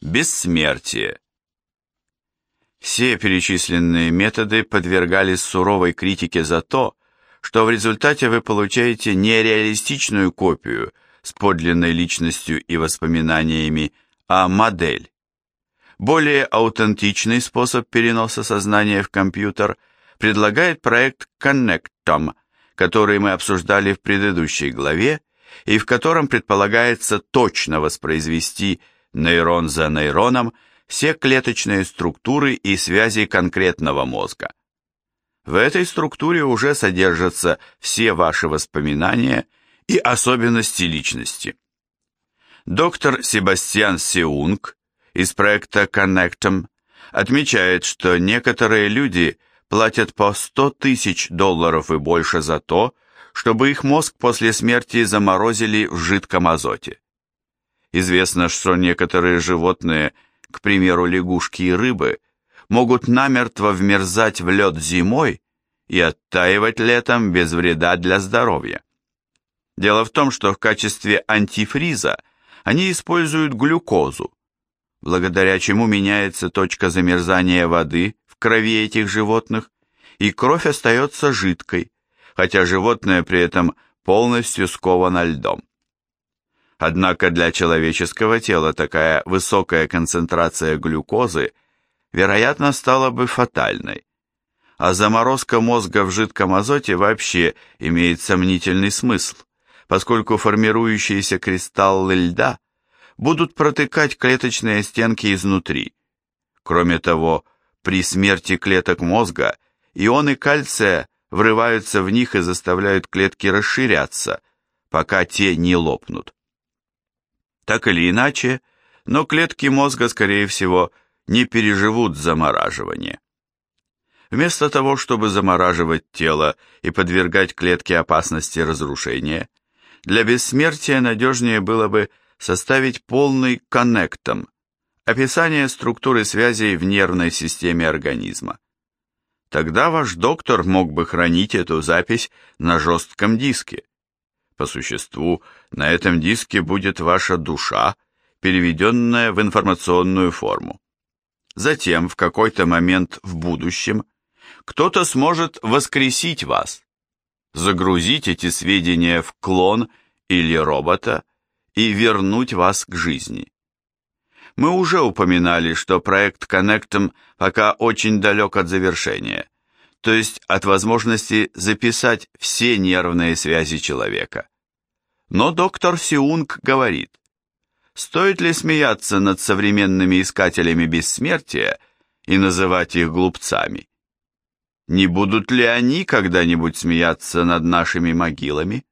Бессмертие. Все перечисленные методы подвергались суровой критике за то, что в результате вы получаете нереалистичную копию с подлинной личностью и воспоминаниями, а модель. Более аутентичный способ переноса сознания в компьютер предлагает проект Connectom, который мы обсуждали в предыдущей главе и в котором предполагается точно воспроизвести нейрон за нейроном все клеточные структуры и связи конкретного мозга. В этой структуре уже содержатся все ваши воспоминания и особенности личности. Доктор Себастьян Сеунг из проекта Connectum отмечает, что некоторые люди платят по 100 тысяч долларов и больше за то, чтобы их мозг после смерти заморозили в жидком азоте. Известно, что некоторые животные, к примеру лягушки и рыбы, могут намертво вмерзать в лед зимой и оттаивать летом без вреда для здоровья. Дело в том, что в качестве антифриза они используют глюкозу, благодаря чему меняется точка замерзания воды в крови этих животных, и кровь остается жидкой, хотя животное при этом полностью сковано льдом. Однако для человеческого тела такая высокая концентрация глюкозы, вероятно, стала бы фатальной, а заморозка мозга в жидком азоте вообще имеет сомнительный смысл, поскольку формирующиеся кристаллы льда будут протыкать клеточные стенки изнутри. Кроме того, при смерти клеток мозга ионы кальция врываются в них и заставляют клетки расширяться, пока те не лопнут. Так или иначе, но клетки мозга, скорее всего, не переживут замораживание. Вместо того, чтобы замораживать тело и подвергать клетке опасности разрушения, для бессмертия надежнее было бы составить полный коннектом, описание структуры связей в нервной системе организма. Тогда ваш доктор мог бы хранить эту запись на жестком диске. По существу, на этом диске будет ваша душа, переведенная в информационную форму. Затем, в какой-то момент в будущем, кто-то сможет воскресить вас, загрузить эти сведения в клон или робота и вернуть вас к жизни. Мы уже упоминали, что проект Connectum пока очень далек от завершения, то есть от возможности записать все нервные связи человека. Но доктор Сиунг говорит, стоит ли смеяться над современными искателями бессмертия и называть их глупцами? Не будут ли они когда-нибудь смеяться над нашими могилами?